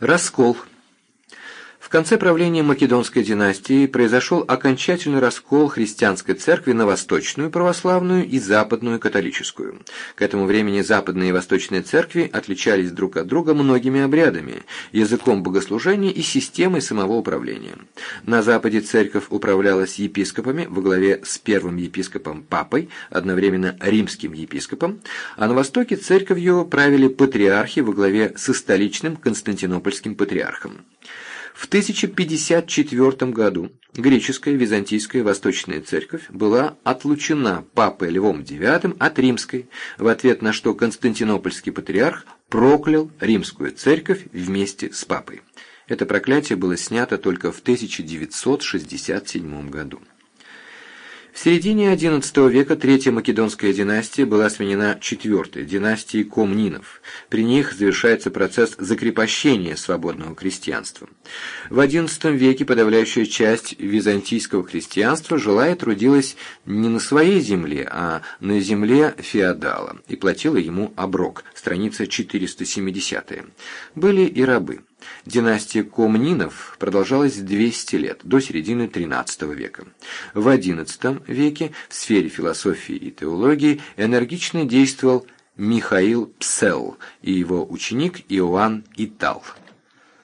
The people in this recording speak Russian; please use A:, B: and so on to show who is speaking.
A: Раскол. В конце правления Македонской династии произошел окончательный раскол христианской церкви на восточную православную и западную католическую. К этому времени западные и восточные церкви отличались друг от друга многими обрядами, языком богослужения и системой самого управления. На западе церковь управлялась епископами во главе с первым епископом Папой, одновременно римским епископом, а на востоке церковью правили патриархи во главе со столичным Константинопольским патриархом. В 1054 году греческая византийская восточная церковь была отлучена папой Львом IX от римской, в ответ на что Константинопольский патриарх проклял римскую церковь вместе с папой. Это проклятие было снято только в 1967 году. В середине XI века Третья Македонская династия была сменена Четвертой, династией Комнинов. При них завершается процесс закрепощения свободного крестьянства. В XI веке подавляющая часть византийского крестьянства жила и трудилась не на своей земле, а на земле феодала, и платила ему оброк, страница 470. Были и рабы. Династия Комнинов продолжалась 200 лет, до середины XIII века. В XI веке в сфере философии и теологии энергично действовал Михаил Псел и его ученик Иоанн Итал.